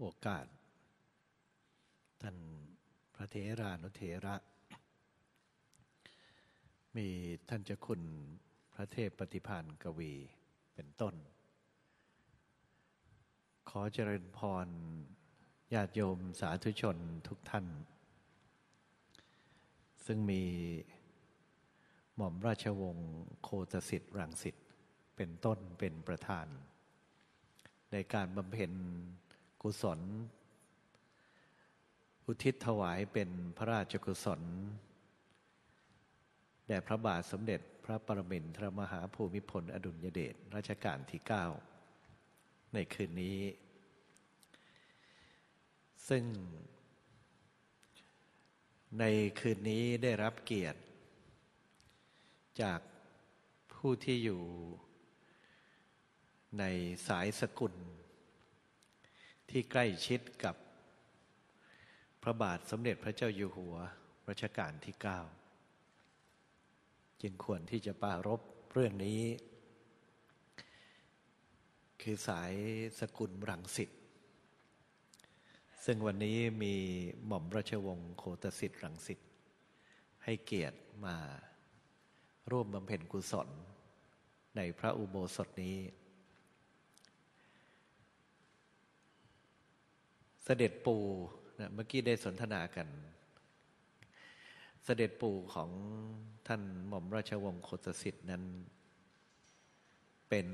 โอกาส ท่านพระเทรานุเทระ มีท่านเจ้าคุณพระเทพปฏิพานกวีเป็นต้น ขอเจริญพรญาติโยมสาธุชนทุกท่าน ซึ่งมีหม่อมราชวงศ์โคตสิทธิ์รังสิทธิ์เป็นต้นเป็นประธาน ในการบำเพ็ญ กุศล อุทิศถวายเป็นพระราชกุศล แด่พระบาทสมเด็จพระปรมินทรมหาภูมิพลอดุลยเดชรัชกาลที่ 9 ในคืนนี้ ซึ่ง ในคืนนี้ได้รับเกียรติ จากผู้ที่อยู่ในสายสกุล ที่ใกล้ชิดกับ พระบาทสมเด็จพระเจ้าอยู่หัวรัชกาลที่ 9 จึงควรที่จะปารบเรื่องนี้ คือสายสกุลรังสิตซึ่งวันนี้มีหม่อมราชวงศ์โคตสิทธิ์รังสิตให้เกียรติมาร่วมบำเพ็ญกุศลในพระอุโบสถนี้ เสด็จปู่นะเมื่อกี้ได้สนทนากัน เสด็จปู่ของท่านหม่อมราชวงศ์โคตสิทธิ์นั้น เป็น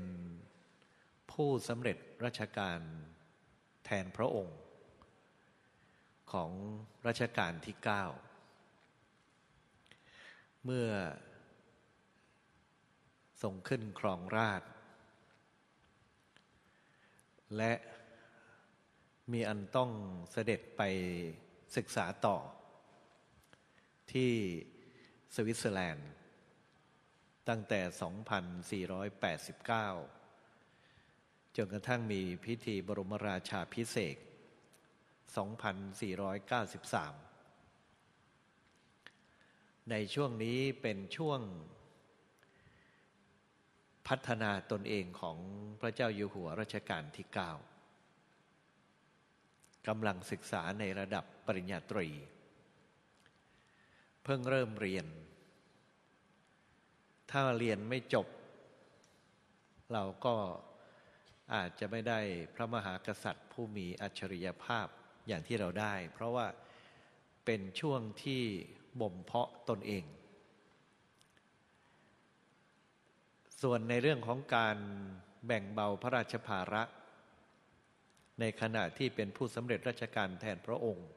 ผู้สำเร็จราชการแทนพระองค์ ของรัชกาลที่เก้าเมื่อทรงขึ้นครองราช และ มีอันต้องเสด็จไปศึกษาต่อ ที่สวิตเซอร์แลนด์ ตั้งแต่ 2489 จนกระทั่งมีพิธีบรมราชาพิเศษ 2493 ในช่วงนี้เป็นช่วงพัฒนาตนเองของพระเจ้าอยู่หัวรัชกาลที่ 9 กำลังศึกษาในระดับปริญญาตรี เพิ่งเริ่มเรียน ถ้าเรียนไม่จบ เราก็อาจจะไม่ได้พระมหากษัตริย์ผู้มีอัจฉริยภาพอย่างที่เราได้ เพราะว่าเป็นช่วงที่บ่มเพาะตนเอง ส่วนในเรื่องของการแบ่งเบาพระราชภาระ ในขณะที่เป็นผู้สำเร็จราชการแทนพระองค์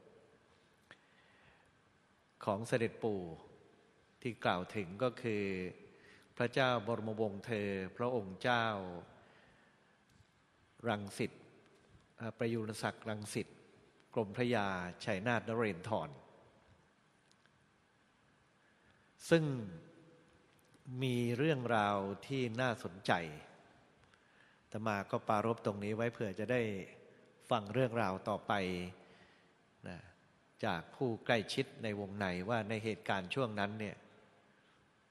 ของเสด็จปู่ที่กล่าวถึงก็คือ พระเจ้าบรมวงศ์เธอ พระองค์เจ้า รังสิตประยุรศักดิ์รังสิตกรมพระยาชัยนาทนเรนทรซึ่งมีเรื่องราวที่น่าสนใจตมาก็ปารบตรงนี้ไว้เผื่อจะได้ ฟังเรื่องราวต่อไปนะจากผู้ใกล้ชิดในวงในว่าในเหตุการณ์ช่วงนั้นเนี่ย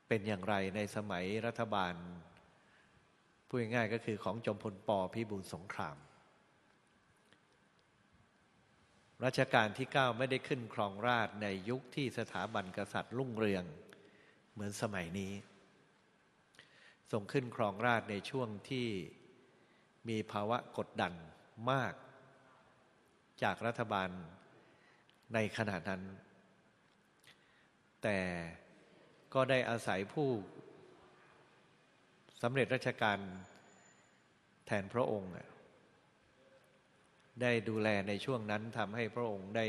เป็นอย่างไรในสมัยรัฐบาลพูดง่ายก็คือของจอมพลปพิบูลสงคราม รัชกาลที่เก้าไม่ได้ขึ้นครองราชในยุคที่สถาบันกษัตริย์รุ่งเรือง เหมือนสมัยนี้ทรงขึ้นครองราชในช่วงที่มีภาวะกดดันมาก จากรัฐบาลในขณะนั้น แต่ก็ได้อาศัยผู้สำเร็จราชการแทนพระองค์ ได้ดูแลในช่วงนั้นทำให้พระองค์ได้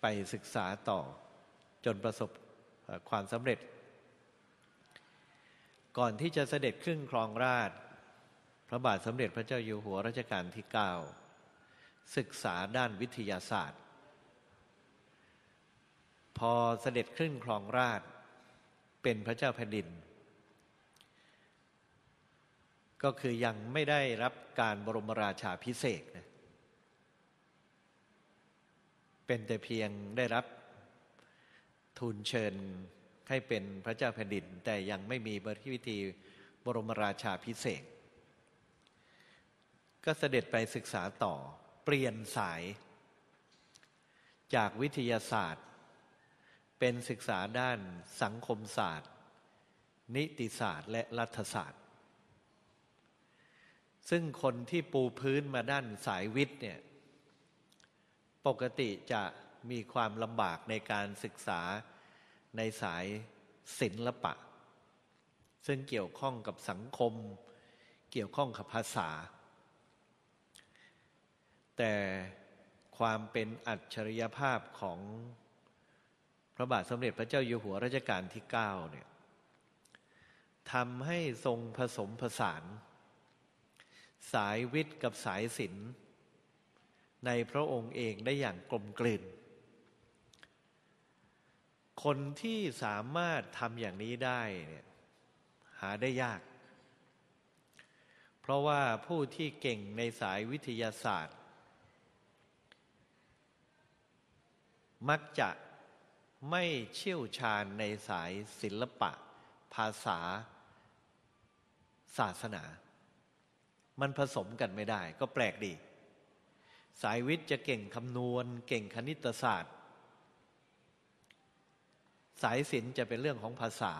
ไปศึกษาต่อจนประสบความสำเร็จ ก่อนที่จะเสด็จขึ้นครองราช พระบาทสมเด็จพระเจ้าอยู่หัวรัชกาลที่9 ศึกษาด้านวิทยาศาสตร์ พอเสด็จขึ้นครองราชเป็นพระเจ้าแผ่นดิน ก็คือยังไม่ได้รับการบรมราชาพิเศษนะเป็นแต่เพียงได้รับทูลเชิญให้เป็นพระเจ้าแผ่นดิน แต่ยังไม่มีบริวิธีบรมราชาพิเศษ ก็เสด็จไปศึกษาต่อ เปลี่ยนสาย จากวิทยาศาสตร์ เป็นศึกษาด้านสังคมศาสตร์ นิติศาสตร์และรัฐศาสตร์ ซึ่งคนที่ปูพื้นมาด้านสายวิทย์เนี่ยปกติจะมีความลำบากในการศึกษาในสายศิลปะ ซึ่งเกี่ยวข้องกับสังคม เกี่ยวข้องกับภาษา แต่ความเป็นอัจฉริยภาพของพระบาทสมเด็จพระเจ้าอยู่หัวรัชกาลที่9เนี่ยทำให้ทรงผสมผสาน สายวิทย์กับสายศิลป์ในพระองค์เองได้อย่างกลมกลืน คนที่สามารถทำอย่างนี้ได้เนี่ยหาได้ยาก เพราะว่าผู้ที่เก่งในสายวิทยาศาสตร์ มักจะไม่เชี่ยวชาญในสายศิลปะ ภาษา ศาสนา มันผสมกันไม่ได้ ก็แปลกดี สายวิทย์จะเก่งคำนวณ เก่งคณิตศาสตร์ สายศิลป์จะเป็นเรื่องของภาษา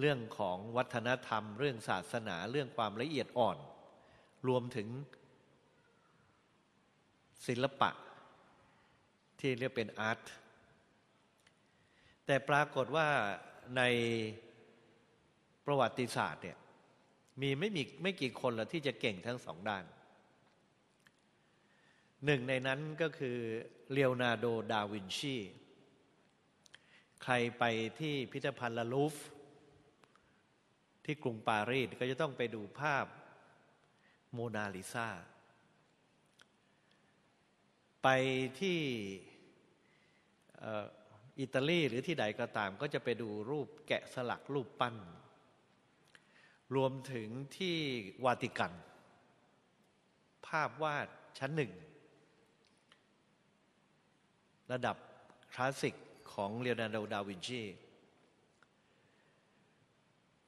เรื่องของวัฒนธรรม เรื่องศาสนา เรื่องความละเอียดอ่อน รวมถึงศิลปะ ที่เรียกเป็นอาร์ตแต่ปรากฏว่าในประวัติศาสตร์เนี่ยมีไม่มีไม่กี่คนละที่จะเก่งทั้งสองด้าน หนึ่งในนั้นก็คือเลโอนาร์โด ดาวินชี ใครไปที่พิพิธภัณฑ์ลาลูฟ ที่กรุงปารีสก็จะต้องไปดูภาพโมนาลิซา ไปที่อิตาลีหรือที่ใดก็ตาม ก็จะไปดูรูปแกะสลักรูปปั้น รวมถึงที่วาติกัน ภาพวาดชั้นหนึ่ง ระดับคลาสสิกของเลโอนาร์โด ดาวินชี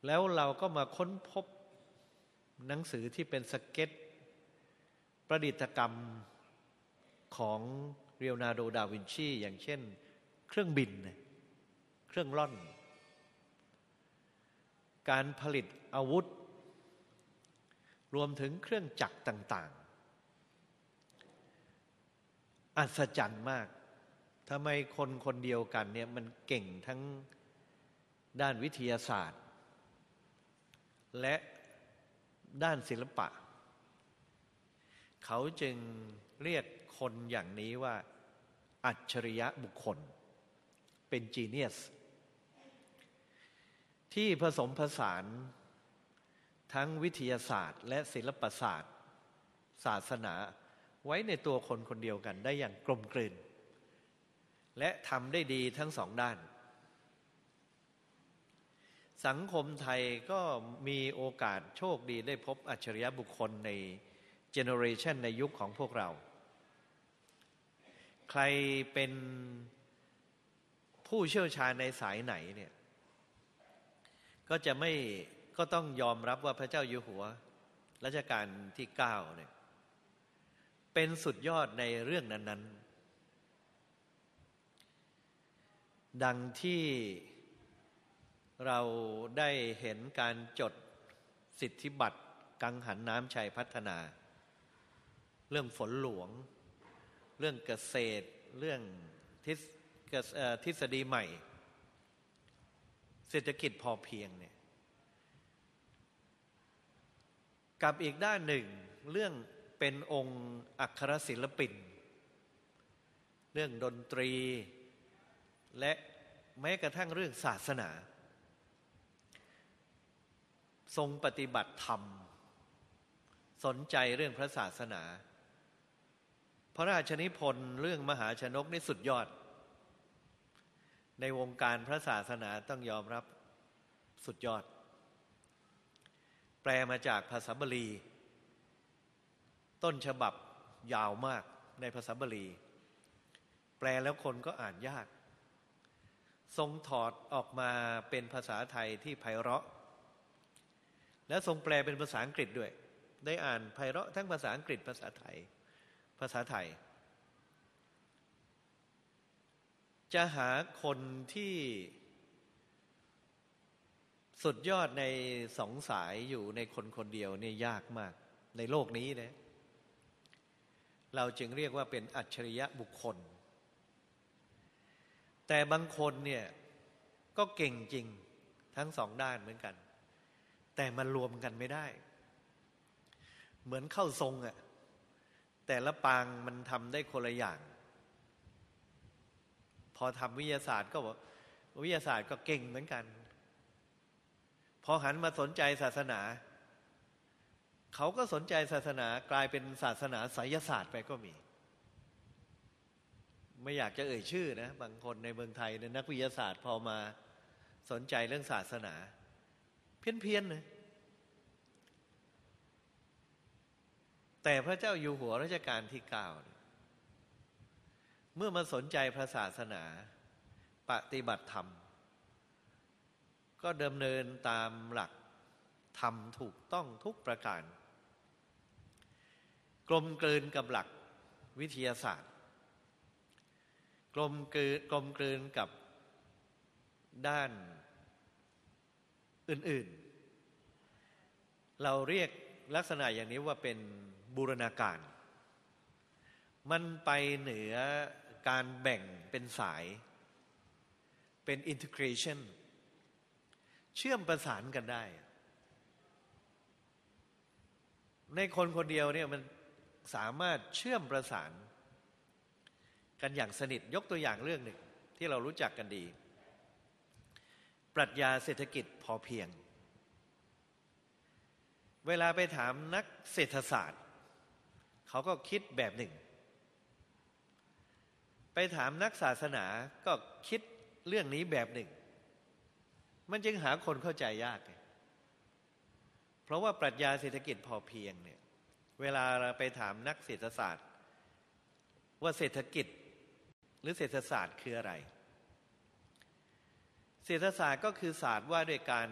แล้วเราก็มาค้นพบหนังสือที่เป็นสเก็ต ประดิษฐกรรม ของเลโอนาร์โดดาวินชี อย่างเช่น เครื่องบิน เครื่องร่อน การผลิตอาวุธ รวมถึงเครื่องจักรต่าง ๆ อัศจรรย์มากทำไมคนคนเดียวกันเนี่ยมันเก่งทั้งด้านวิทยาศาสตร์ และด้านศิลปะ เขาจึงเรียก คนอย่างนี้ว่า อัจฉริยะบุคคล เป็น genius ที่ผสมผสานทั้งวิทยาศาสตร์ และศิลปศาสตร์ ศาสนาไว้ในตัวคนคนเดียวกันได้อย่างกลมกลืน และทำได้ดีทั้งสองด้าน สังคมไทยก็มีโอกาสโชคดีได้พบอัจฉริยะบุคคลใน generation ในยุคของพวกเรา ใครเป็นผู้เชี่ยวชาญในสายไหนเนี่ย ก็จะไม่ก็ต้องยอมรับว่าพระเจ้าอยู่หัวรัชกาลที่เก้าเนี่ยเป็นสุดยอดในเรื่องนั้น ๆ ดังที่เราได้เห็นการจดสิทธิบัตรกังหันน้ำชัยพัฒนา เรื่องฝนหลวง เรื่องเกษตร เรื่องทฤษฎีใหม่ เศรษฐกิจพอเพียงเนี่ยกับอีกด้านหนึ่งเรื่องเป็นองค์อักขรศิลปิน เรื่องดนตรี และแม้กระทั่งเรื่องศาสนา ทรงปฏิบัติธรรม สนใจเรื่องพระศาสนา พระราชนิพนธ์เรื่องมหาชนกนี่สุดยอด ในวงการพระศาสนาต้องยอมรับสุดยอด แปลมาจากภาษาบาลี ต้นฉบับยาวมากในภาษาบาลี แปลแล้วคนก็อ่านยาก ทรงถอดออกมาเป็นภาษาไทยที่ไพเราะ และทรงแปลเป็นภาษาอังกฤษด้วย ได้อ่านไพเราะทั้งภาษาอังกฤษภาษาไทย ภาษาไทย จะหาคนที่สุดยอดในสองสายอยู่ในคนคนเดียวเนี่ยยากมาก ในโลกนี้นะเราจึงเรียกว่าเป็นอัจฉริยะบุคคล แต่บางคนเนี่ยก็เก่งจริงทั้งสองด้านเหมือนกัน แต่มันรวมกันไม่ได้ เหมือนเข้าทรงอะ แต่ละปางมันทำได้คนละอย่าง พอทำวิทยาศาสตร์ก็บอกวิทยาศาสตร์ก็เก่งเหมือนกัน พอหันมาสนใจศาสนา เขาก็สนใจศาสนากลายเป็นศาสนาไสยศาสตร์ไปก็มี ไม่อยากจะเอ่ยชื่อนะ บางคนในเมืองไทยในนักวิทยาศาสตร์พอมาสนใจเรื่องศาสนา เพี้ยนเพียนเลย แต่พระเจ้าอยู่หัวรัชกาลที่เก้าเมื่อมาสนใจพระศาสนาปฏิบัติธรรม ก็ดำเนินตามหลักทำถูกต้องทุกประการ กลมกลืนกับหลักวิทยาศาสตร์ กลมกลืนกลมกลืนกับด้านอื่น ๆ เราเรียกลักษณะอย่างนี้ว่าเป็น บูรณาการ มันไปเหนือการแบ่งเป็นสาย เป็นอินทิเกรชันเชื่อมประสานกันได้ ในคนคนเดียวเนี่ยมันสามารถเชื่อมประสาน กันอย่างสนิทยกตัวอย่างเรื่องหนึ่งที่เรารู้จักกันดี ปรัชญาเศรษฐกิจพอเพียง เวลาไปถามนักเศรษฐศาสตร์ เขาก็คิดแบบหนึ่ง ไปถามนักศาสนาก็คิดเรื่องนี้แบบหนึ่ง มันจึงหาคนเข้าใจยาก เพราะว่าปรัชญาเศรษฐกิจพอเพียงเนี่ย เวลาเราไปถามนักเศรษฐศาสตร์ ว่าเศรษฐกิจหรือเศรษฐศาสตร์คืออะไร เศรษฐศาสตร์ก็คือศาสตร์ว่าด้วยการ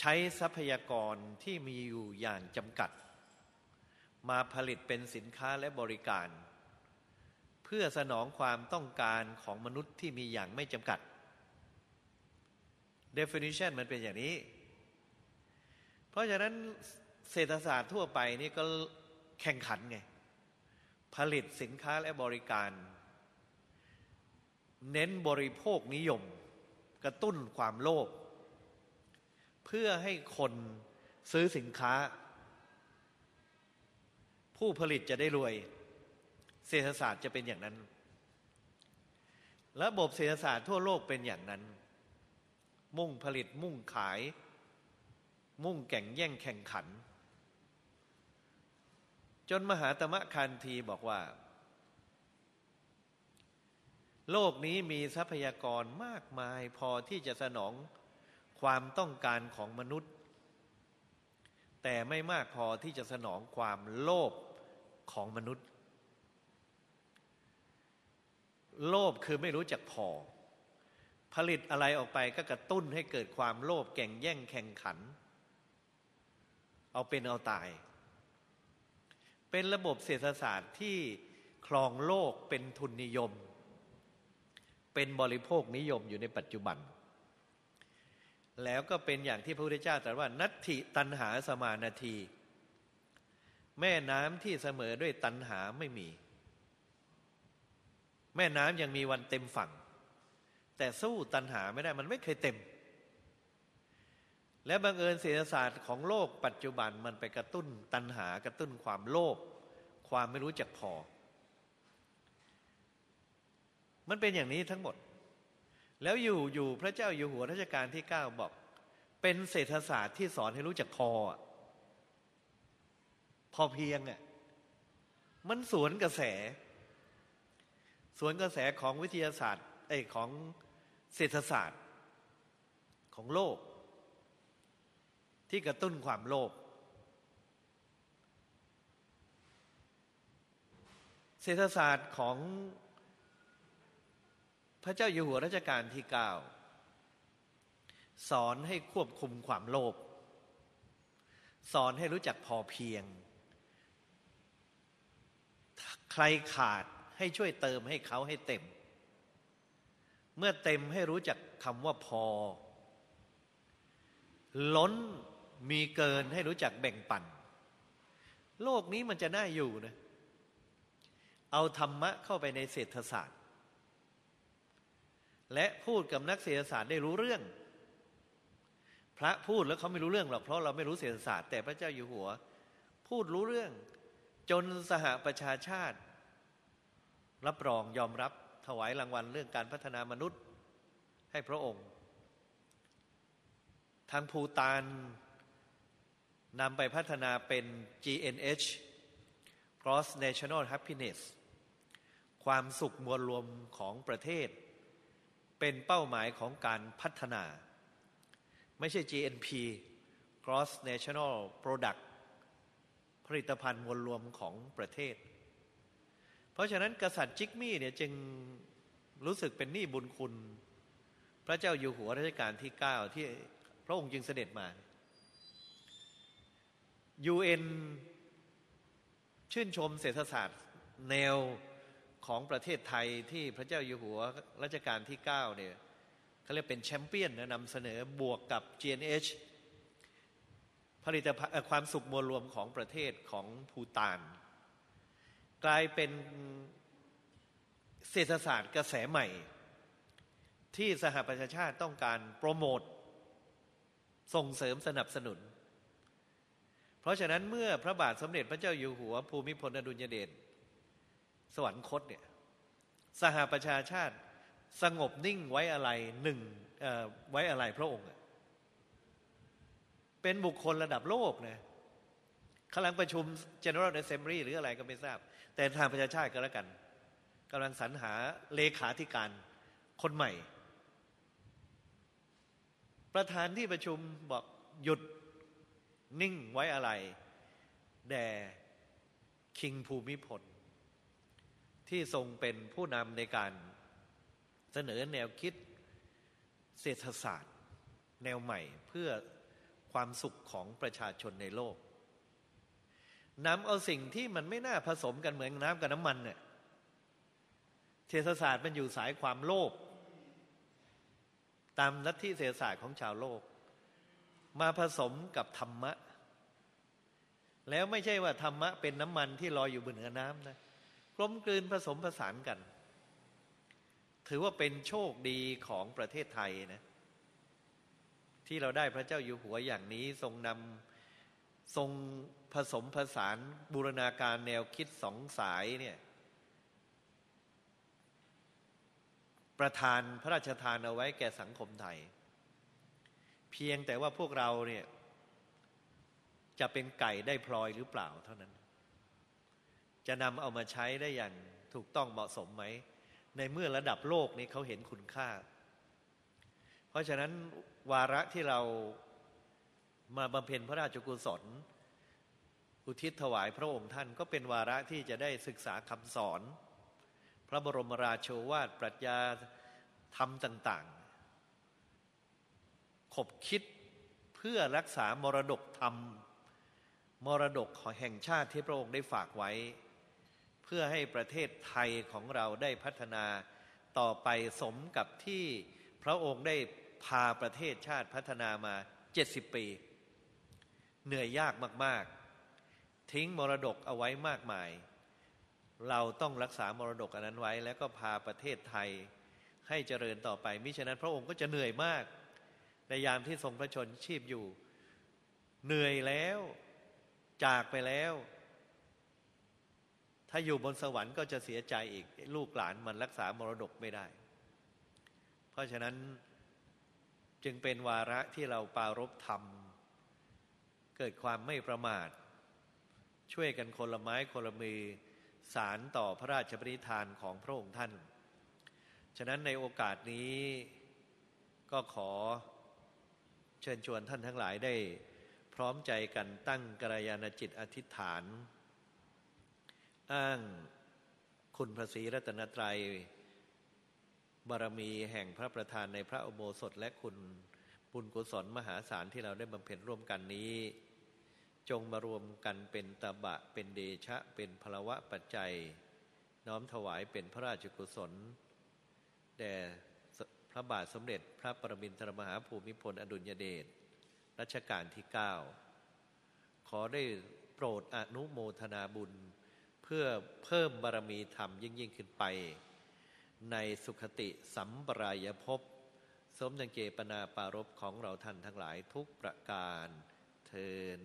ใช้ทรัพยากรที่มีอยู่อย่างจำกัด มาผลิตเป็นสินค้าและบริการ เพื่อสนองความต้องการของมนุษย์ที่มีอย่างไม่จำกัด definition มันเป็นอย่างนี้ เพราะฉะนั้นเศรษฐศาสตร์ทั่วไปนี่ก็แข่งขันไง ผลิตสินค้าและบริการ เน้นบริโภคนิยม กระตุ้นความโลภเพื่อให้คนซื้อสินค้า ผู้ผลิตจะได้รวย เศรษฐศาสตร์จะเป็นอย่างนั้น ระบบเศรษฐศาสตร์ทั่วโลกเป็นอย่างนั้น มุ่งผลิตมุ่งขาย มุ่งแข่งแย่งแข่งขัน จนมหาตมะคันทีบอกว่า โลกนี้มีทรัพยากรมากมายพอที่จะสนองความต้องการของมนุษย์ แต่ไม่มากพอที่จะสนองความโลภของมนุษย์ โลภคือไม่รู้จักพอ ผลิตอะไรออกไปก็กระตุ้นให้เกิดความโลภแข่งแย่งแข่งขัน เอาเป็นเอาตาย เป็นระบบเศรษฐศาสตร์ที่ครองโลกเป็นทุนนิยม เป็นบริโภคนิยมอยู่ในปัจจุบัน แล้วก็เป็นอย่างที่พระพุทธเจ้าตรัสว่า นัตถิตันหาสมานาที แม่น้ำที่เสมอด้วยตันหาไม่มี แม่น้ำยังมีวันเต็มฝั่ง แต่สู้ตันหาไม่ได้มันไม่เคยเต็ม และบังเอิญเศรษฐศาสตร์ของโลกปัจจุบันมันไปกระตุ้นตันหากระตุ้นความโลภความไม่รู้จักพอ มันเป็นอย่างนี้ทั้งหมด แล้วอยู่อยู่พระเจ้าอยู่หัวรัชกาลที่เก้าบอก เป็นเศรษฐศาสตร์ที่สอนให้รู้จักพอ พอเพียงอะมันสวนกระแส สวนกระแสของวิทยาศาสตร์ไอของเศรษฐศาสตร์ของโลก ที่กระตุ้นความโลภเศรษฐศาสตร์ของ พระเจ้าอยู่หัวรัชกาลที่เก้าสอนให้ควบคุมความโลภสอนให้รู้จักพอเพียง ใครขาดให้ช่วยเติมให้เขาให้เต็ม เมื่อเต็มให้รู้จักคำว่าพอ ล้นมีเกินให้รู้จักแบ่งปัน โลกนี้มันจะน่าอยู่นะ เอาธรรมะเข้าไปในเศรษฐศาสตร์ และพูดกับนักเศรษฐศาสตร์ได้รู้เรื่อง พระพูดแล้วเขาไม่รู้เรื่องหรอกเพราะเราไม่รู้เศรษฐศาสตร์แต่พระเจ้าอยู่หัว พูดรู้เรื่อง จนสหประชาชาติ รับรองยอมรับถวายรางวัลเรื่องการพัฒนามนุษย์ให้พระองค์ ทางภูตานนำไปพัฒนาเป็น GNH Cross National Happiness ความสุขมวลรวมของประเทศ เป็นเป้าหมายของการพัฒนา ไม่ใช่ GNP Cross National Product ผลิตภัณฑ์มวลรวมของประเทศ เพราะฉะนั้นกษัตริย์จิกมี่เนี่ยจึงรู้สึกเป็นหนี้บุญคุณ พระเจ้าอยู่หัวรัชกาลที่ 9 ที่พระองค์จึงเสด็จมา UN ชื่นชมเศรษฐศาสตร์ แนว ของประเทศไทยที่พระเจ้าอยู่หัวรัชกาลที่9เนี่ยเขาเรียกเป็นแชมเปี้ยนนะนำเสนอบวกกับ GNH ผลิตภัณฑ์ความสุขมวลรวมของประเทศของภูตาน กลายเป็นเศรษฐศาสตร์กระแสใหม่ ที่สหประชาชาติต้องการโปรโมทส่งเสริมสนับสนุน เพราะฉะนั้นเมื่อพระบาทสมเด็จพระเจ้าอยู่หัวภูมิพลอดุลยเดช สวรรคตเนี่ยสหประชาชาติสงบนิ่งไว้อะไรหนึ่งไว้อะไรพระองค์ เป็นบุคคลระดับโลกนะกำลังประชุม General Assembly หรืออะไรก็ไม่ทราบ แต่ทางประชาชาติก็แล้วกันกำลังสรรหาเลขาธิการคนใหม่ ประธานที่ประชุมบอกหยุดนิ่งไว้อะไร แด่คิงภูมิพล ที่ทรงเป็นผู้นำในการเสนอแนวคิดเศรษฐศาสตร์ แนวใหม่เพื่อความสุขของประชาชนในโลกนำเอาสิ่งที่มันไม่น่าผสมกันเหมือนน้ำกับน้ำมันเนี่ยเศรษฐศาสตร์มันอยู่สายความโลภตามลัทธิเศรษฐศาสตร์ของชาวโลก มาผสมกับธรรมะ แล้วไม่ใช่ว่าธรรมะเป็นน้ำมันที่ลอยอยู่บนเหนือน้ำนะ กลมกลืนผสมผสานกัน ถือว่าเป็นโชคดีของประเทศไทยนะ ที่เราได้พระเจ้าอยู่หัวอย่างนี้ทรงนำทรงผสมผสานบูรณาการแนวคิดสองสายเนี่ยประทานพระราชทานเอาไว้แก่สังคมไทย เพียงแต่ว่าพวกเราเนี่ยจะเป็นไก่ได้พลอยหรือเปล่าเท่านั้น จะนำเอามาใช้ได้อย่างถูกต้องเหมาะสมไหม ในเมื่อระดับโลกนี้เขาเห็นคุณค่า เพราะฉะนั้นวาระที่เรามาบำเพ็ญพระราชกุศล อุทิศถวายพระองค์ท่านก็เป็นวาระที่จะได้ศึกษาคำสอน พระบรมราโชวาทปรัชญาธรรมต่าง ๆ ขบคิดเพื่อรักษามรดกธรรม มรดกแห่งชาติที่พระองค์ได้ฝากไว้ เพื่อให้ประเทศไทยของเราได้พัฒนาต่อไปสมกับที่พระองค์ได้พาประเทศชาติพัฒนามา70ปี เหนื่อยยากมาก ๆ ทิ้งมรดกเอาไว้มากมาย เราต้องรักษามรดกอันนั้นไว้ แล้วก็พาประเทศไทยให้เจริญต่อไปมิฉะนั้นพระองค์ก็จะเหนื่อยมาก ในยามที่ทรงพระชนชีพอยู่ เหนื่อยแล้วจากไปแล้ว ถ้าอยู่บนสวรรค์ก็จะเสียใจอีก ลูกหลานมันรักษามรดกไม่ได้ เพราะฉะนั้นจึงเป็นวาระที่เราปารบธรรม เกิดความไม่ประมาท ช่วยกันคนละไม้คนละมือสารต่อพระราชปณิธานของพระองค์ท่าน ฉะนั้นในโอกาสนี้ก็ขอเชิญชวนท่านทั้งหลายได้ พร้อมใจกันตั้งกระยาณจิตอธิษฐาน อ้างคุณพระศรีรัตนตรัย บารมีแห่งพระประธานในพระอุโบสถและคุณบุญกุศลมหาศาลที่เราได้บำเพ็ญร่วมกันนี้ จงมารวมกันเป็นตบะเป็นเดชะเป็นพลวะปัจจัย น้อมถวายเป็นพระราชกุศลแด่พระบาทสมเด็จพระปรมินทรมหาภูมิพลอดุลยเดชรัชกาลที่ 9 ขอได้โปรดอนุโมทนาบุญ เพื่อเพิ่มบารมีธรรมยิ่งยิ่งขึ้นไป ในสุขติสัมปรายภพสมดังเจปนาปารบของเราท่านทั้งหลายทุกประการเทิน